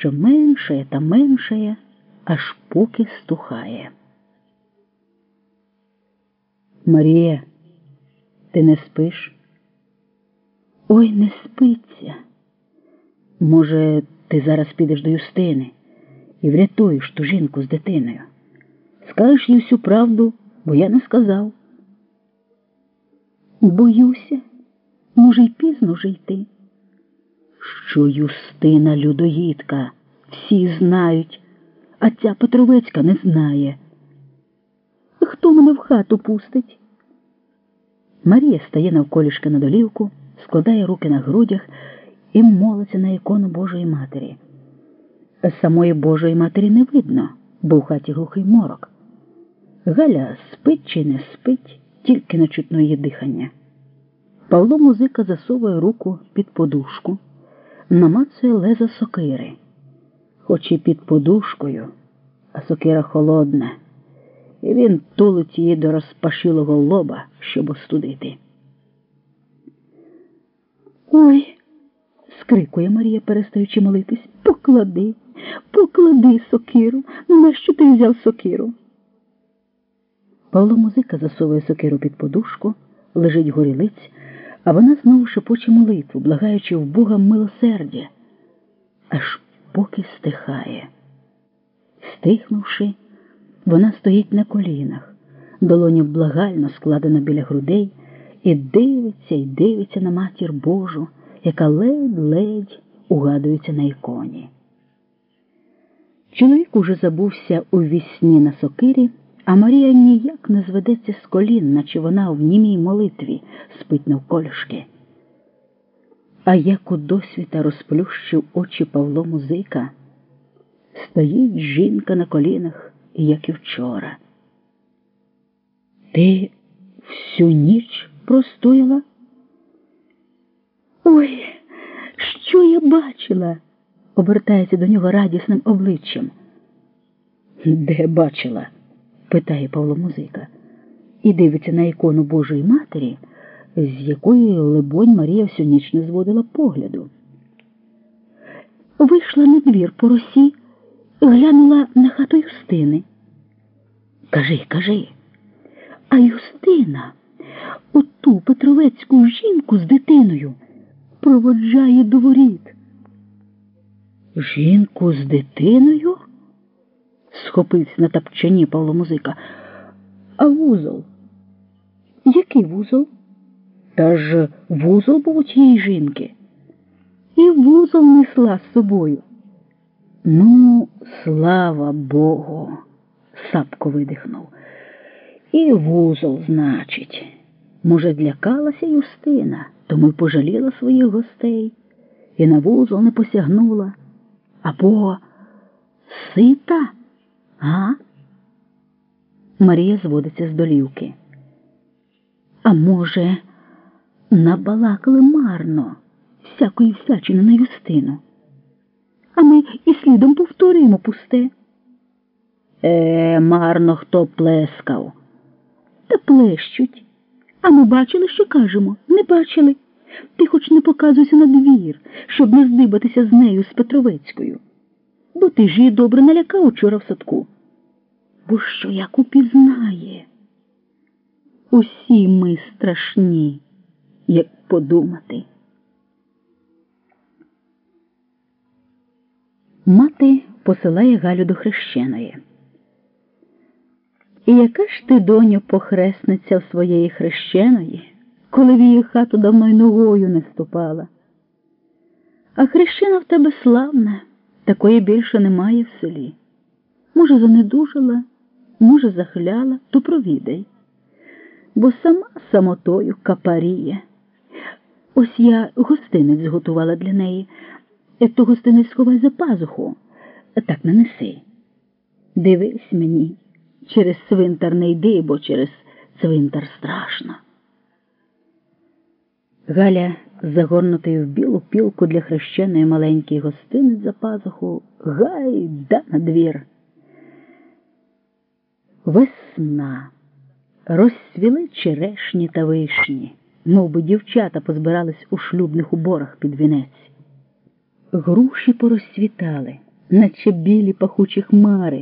що меншає та меншає, аж поки стухає. Марія, ти не спиш? Ой, не спиться. Може, ти зараз підеш до Юстини і врятуєш ту жінку з дитиною. Скажеш їй всю правду, бо я не сказав. Боюся, може, й пізно вже йти. Що Юстина людоїдка, всі знають, а ця Петровецька не знає. Хто мене в хату пустить? Марія стає навколішки на долівку, складає руки на грудях і молиться на ікону Божої Матері. Самої Божої Матері не видно, бо в хаті глухий морок. Галя спить чи не спить, тільки не чутно її дихання. Павло музика засовує руку під подушку, намацує леза сокири, хоч і під подушкою, а сокира холодна, і він тулить її до розпашилого лоба, щоб остудити. Ой, скрикує Марія, перестаючи молитись, поклади, поклади сокиру. Нащо ти взяв сокиру? Павло музика засовує сокиру під подушку, лежить горілиць, а вона знову шепоче молитву, благаючи в Бога милосердя, аж поки стихає. Стихнувши, вона стоїть на колінах, долоня благально складена біля грудей, і дивиться і дивиться на матір Божу, яка ледь-ледь угадується на іконі. Чоловік уже забувся у вісні на сокирі. А Марія ніяк не зведеться з колін, наче вона в німій молитві спить навколішки. А як у досвіта розплющив очі Павло музика, стоїть жінка на колінах, як і вчора. Ти всю ніч простояла? Ой, що я бачила? обертається до нього радісним обличчям. Де бачила? Питає Павло Музика, і дивиться на ікону Божої Матері, з якої, либонь, Марія всю ніч не зводила погляду. Вийшла на двір по росі, глянула на хату Юстини. Кажи, кажи, а Юстина оту Петровецьку жінку з дитиною проводжає до воріт. Жінку з дитиною? Схопився на тапчані Павло Музика. А вузол? Який вузол? Та ж вузол був у тієї жінки. І вузол несла з собою. Ну, слава Богу, сапко видихнув. І вузол, значить. Може, злякалася Юстина, тому й пожаліла своїх гостей і на вузол не посягнула. Або сита? А? Марія зводиться з долівки. А може, набалакали марно всякої всячини на юстину. А ми і слідом повторюємо пусте. Е, марно хто плескав. Та плещуть. А ми бачили, що кажемо? Не бачили. Ти хоч не показуйся на двір, щоб не здибатися з нею з Петровецькою бо ти ж її добре налякав учора в садку. Бо що як упізнає? Усі ми страшні, як подумати. Мати посилає Галю до хрещеної. І яка ж ти, доню, похресниця в своєї хрещеної, коли в її хату давно й ногою не ступала? А хрещена в тебе славна. Такої більше немає в селі. Може, занедужила, може, захляла, то провідай. Бо сама самотою капаріє. Ось я гостинець зготувала для неї. То гостинець сховай за пазуху, так не неси. Дивись мені, через цвинтар не йди, бо через цвинтар страшно. Галя загорнутий в білу пілку для хрещеної маленький гостинець за пазуху, гайда на двір. Весна. Розцвіли черешні та вишні, мов би дівчата позбирались у шлюбних уборах під вінець. Груші порозцвітали, наче білі пахучі хмари.